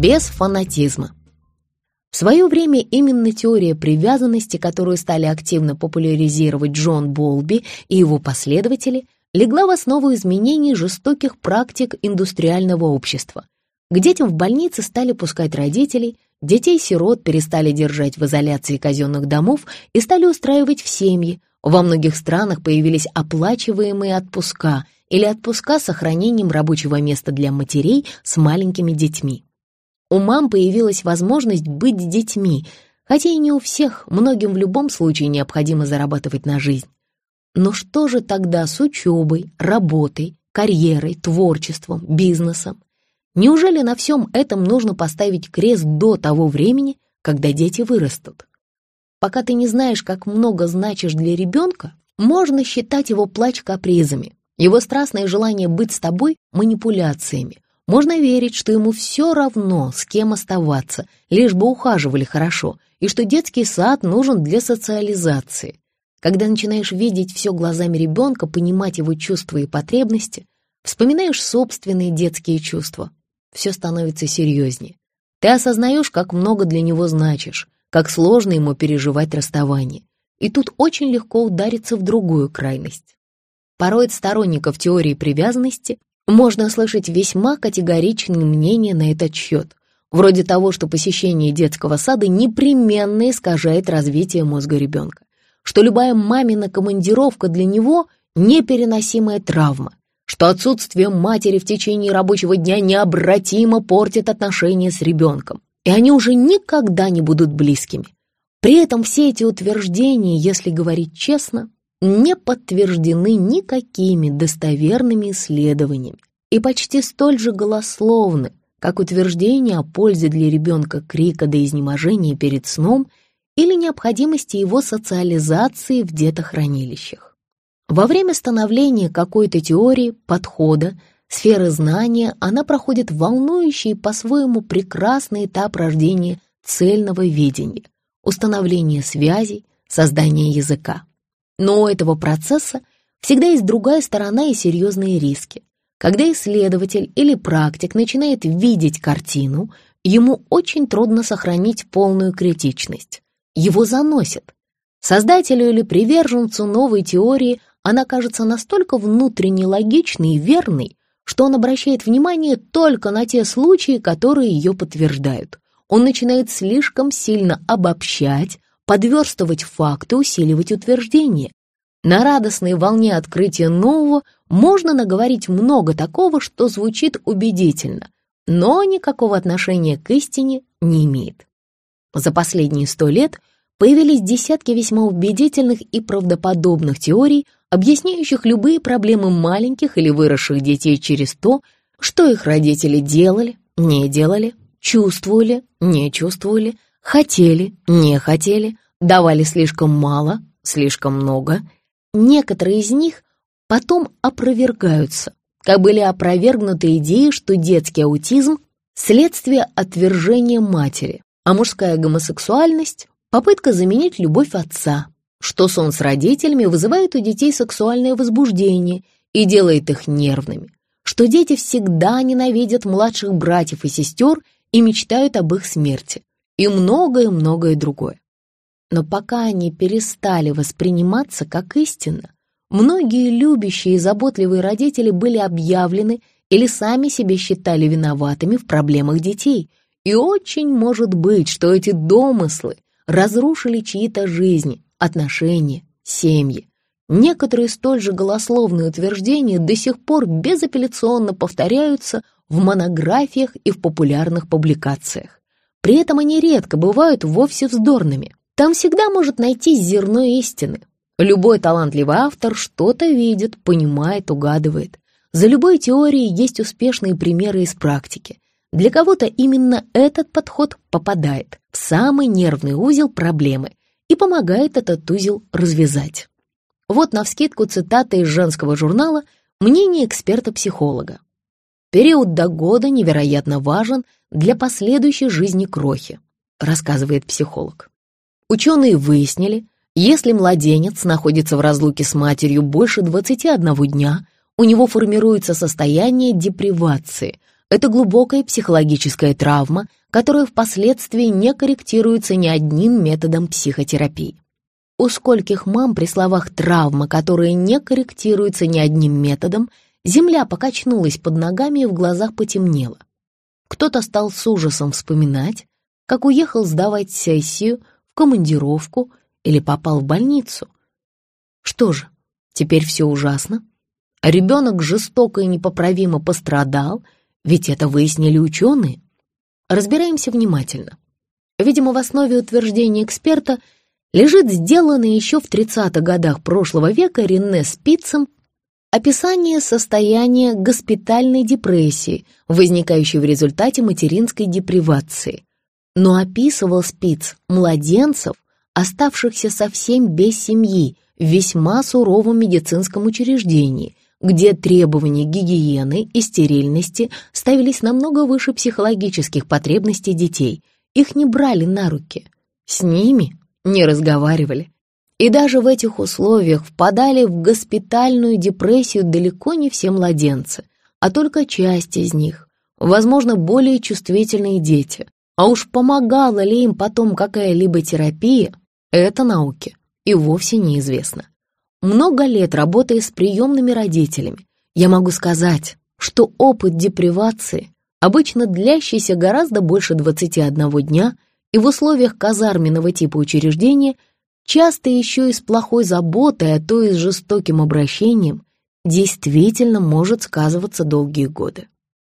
без фанатизма. В свое время именно теория привязанности, которую стали активно популяризировать Джон Болби и его последователи, легла в основу изменений жестоких практик индустриального общества. К детям в больнице стали пускать родителей, детей-сирот перестали держать в изоляции казенных домов и стали устраивать в семьи. Во многих странах появились оплачиваемые отпуска или отпуска с сохранением рабочего места для матерей с маленькими детьми. У мам появилась возможность быть с детьми, хотя и не у всех, многим в любом случае необходимо зарабатывать на жизнь. Но что же тогда с учебой, работой, карьерой, творчеством, бизнесом? Неужели на всем этом нужно поставить крест до того времени, когда дети вырастут? Пока ты не знаешь, как много значишь для ребенка, можно считать его плач капризами, его страстное желание быть с тобой манипуляциями. Можно верить, что ему все равно, с кем оставаться, лишь бы ухаживали хорошо, и что детский сад нужен для социализации. Когда начинаешь видеть все глазами ребенка, понимать его чувства и потребности, вспоминаешь собственные детские чувства, все становится серьезнее. Ты осознаешь, как много для него значишь, как сложно ему переживать расставание. И тут очень легко удариться в другую крайность. Порой от сторонников теории привязанности можно слышать весьма категоричные мнения на этот счет, вроде того, что посещение детского сада непременно искажает развитие мозга ребенка. Что любая мамина командировка для него – непереносимая травма, что отсутствие матери в течение рабочего дня необратимо портит отношения с ребенком, и они уже никогда не будут близкими. При этом все эти утверждения, если говорить честно, не подтверждены никакими достоверными исследованиями и почти столь же голословны, как утверждение о пользе для ребенка крика до изнеможения перед сном – или необходимости его социализации в детохранилищах. Во время становления какой-то теории, подхода, сферы знания она проходит волнующий и по-своему прекрасный этап рождения цельного видения, установления связей, создания языка. Но у этого процесса всегда есть другая сторона и серьезные риски. Когда исследователь или практик начинает видеть картину, ему очень трудно сохранить полную критичность его заносит. Создателю или приверженцу новой теории она кажется настолько внутренне логичной и верной, что он обращает внимание только на те случаи, которые ее подтверждают. Он начинает слишком сильно обобщать, подверстывать факты, усиливать утверждения. На радостной волне открытия нового можно наговорить много такого, что звучит убедительно, но никакого отношения к истине не имеет. За последние сто лет появились десятки весьма убедительных и правдоподобных теорий, объясняющих любые проблемы маленьких или выросших детей через то, что их родители делали, не делали, чувствовали, не чувствовали, хотели, не хотели, давали слишком мало, слишком много. Некоторые из них потом опровергаются, как были опровергнуты идеи, что детский аутизм – следствие отвержения матери, а мужская гомосексуальность – попытка заменить любовь отца, что сон с родителями вызывает у детей сексуальное возбуждение и делает их нервными, что дети всегда ненавидят младших братьев и сестер и мечтают об их смерти, и многое-многое другое. Но пока они перестали восприниматься как истина, многие любящие и заботливые родители были объявлены или сами себя считали виноватыми в проблемах детей – и очень может быть, что эти домыслы разрушили чьи-то жизни, отношения, семьи. Некоторые столь же голословные утверждения до сих пор безапелляционно повторяются в монографиях и в популярных публикациях. При этом они редко бывают вовсе вздорными. Там всегда может найти зерно истины. Любой талантливый автор что-то видит, понимает, угадывает. За любой теорией есть успешные примеры из практики. Для кого-то именно этот подход попадает в самый нервный узел проблемы и помогает этот узел развязать. Вот навскидку цитата из женского журнала «Мнение эксперта-психолога». Период до года невероятно важен для последующей жизни крохи, рассказывает психолог. Ученые выяснили, если младенец находится в разлуке с матерью больше 21 дня, у него формируется состояние депривации, Это глубокая психологическая травма, которая впоследствии не корректируется ни одним методом психотерапии. У скольких мам при словах «травма», которые не корректируются ни одним методом, земля покачнулась под ногами и в глазах потемнело. Кто-то стал с ужасом вспоминать, как уехал сдавать сессию, в командировку или попал в больницу. Что же, теперь все ужасно? Ребенок жестоко и непоправимо пострадал, ведь это выяснили ученые. Разбираемся внимательно. Видимо, в основе утверждения эксперта лежит сделанное еще в 30-х годах прошлого века Рене Спицем описание состояния госпитальной депрессии, возникающей в результате материнской депривации. Но описывал Спиц младенцев, оставшихся совсем без семьи, в весьма суровом медицинском учреждении, где требования гигиены и стерильности ставились намного выше психологических потребностей детей. Их не брали на руки, с ними не разговаривали. И даже в этих условиях впадали в госпитальную депрессию далеко не все младенцы, а только часть из них, возможно, более чувствительные дети. А уж помогала ли им потом какая-либо терапия, это науке и вовсе неизвестно. Много лет работая с приемными родителями, я могу сказать, что опыт депривации, обычно длящийся гораздо больше 21 дня и в условиях казарменного типа учреждения, часто еще и с плохой заботой, а то и с жестоким обращением, действительно может сказываться долгие годы.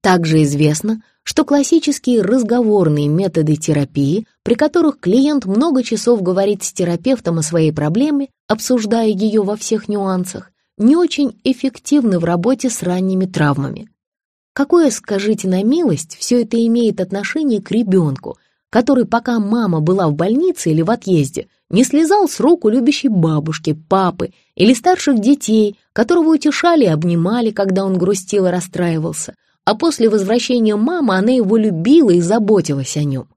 Также известно, что классические разговорные методы терапии, при которых клиент много часов говорит с терапевтом о своей проблеме, обсуждая ее во всех нюансах, не очень эффективны в работе с ранними травмами. Какое, скажите на милость, все это имеет отношение к ребенку, который, пока мама была в больнице или в отъезде, не слезал с рук у любящей бабушки, папы или старших детей, которого утешали и обнимали, когда он грустил и расстраивался, а после возвращения мамы она его любила и заботилась о нем.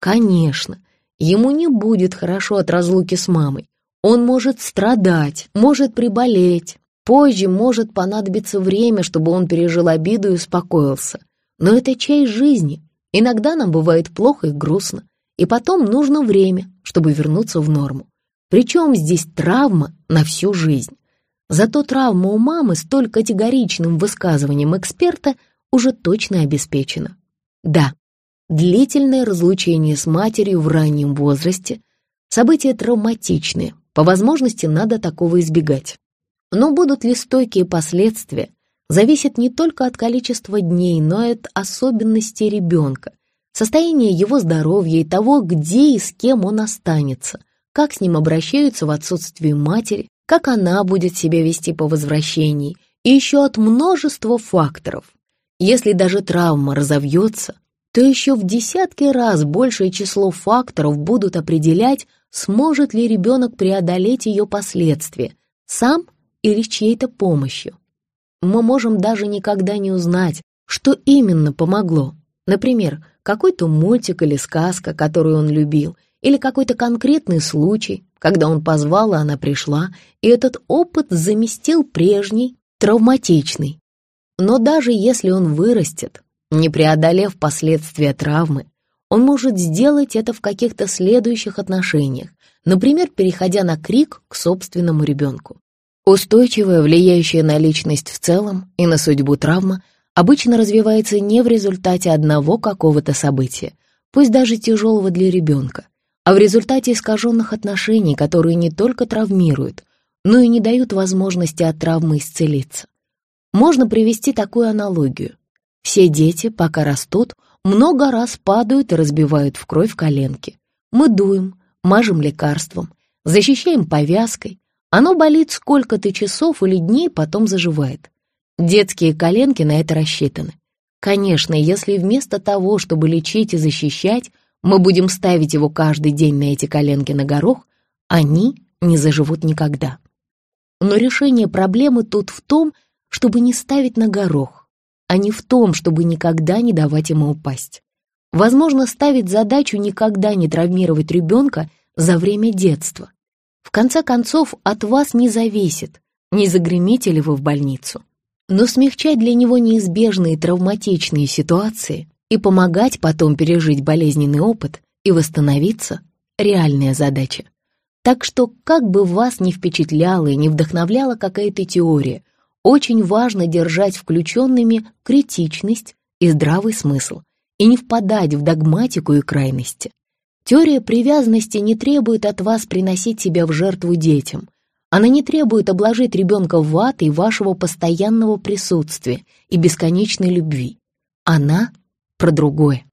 Конечно, ему не будет хорошо от разлуки с мамой. Он может страдать, может приболеть, позже может понадобиться время, чтобы он пережил обиду и успокоился. Но это часть жизни. Иногда нам бывает плохо и грустно, и потом нужно время, чтобы вернуться в норму. Причем здесь травма на всю жизнь. Зато травма у мамы столь категоричным высказыванием эксперта уже точно обеспечена. Да, длительное разлучение с матерью в раннем возрасте – событие травматичное, по возможности надо такого избегать. Но будут ли стойкие последствия, зависит не только от количества дней, но и от особенностей ребенка, состояния его здоровья и того, где и с кем он останется, как с ним обращаются в отсутствии матери, как она будет себя вести по возвращении, и еще от множества факторов. Если даже травма разовьется, то еще в десятки раз большее число факторов будут определять, сможет ли ребенок преодолеть ее последствия, сам или с чьей-то помощью. Мы можем даже никогда не узнать, что именно помогло. Например, какой-то мультик или сказка, которую он любил, или какой-то конкретный случай, когда он позвал, а она пришла, и этот опыт заместил прежний, травматичный. Но даже если он вырастет, не преодолев последствия травмы, он может сделать это в каких-то следующих отношениях, например, переходя на крик к собственному ребенку. Устойчивая, влияющая на личность в целом и на судьбу травма, обычно развивается не в результате одного какого-то события, пусть даже тяжелого для ребенка, а в результате искаженных отношений, которые не только травмируют, но и не дают возможности от травмы исцелиться. Можно привести такую аналогию. Все дети, пока растут, много раз падают и разбивают в кровь коленки. Мы дуем, мажем лекарством, защищаем повязкой. Оно болит сколько-то часов или дней, потом заживает. Детские коленки на это рассчитаны. Конечно, если вместо того, чтобы лечить и защищать, мы будем ставить его каждый день на эти коленки на горох, они не заживут никогда. Но решение проблемы тут в том, чтобы не ставить на горох, а не в том, чтобы никогда не давать ему упасть. Возможно, ставить задачу никогда не травмировать ребенка за время детства. В конце концов, от вас не зависит, не загремите ли вы в больницу. Но смягчать для него неизбежные травматичные ситуации и помогать потом пережить болезненный опыт и восстановиться — реальная задача. Так что, как бы вас ни впечатляла и не вдохновляла какая-то теория, очень важно держать включенными критичность и здравый смысл и не впадать в догматику и крайности. Теория привязанности не требует от вас приносить себя в жертву детям. Она не требует обложить ребенка ватой вашего постоянного присутствия и бесконечной любви. Она про другое.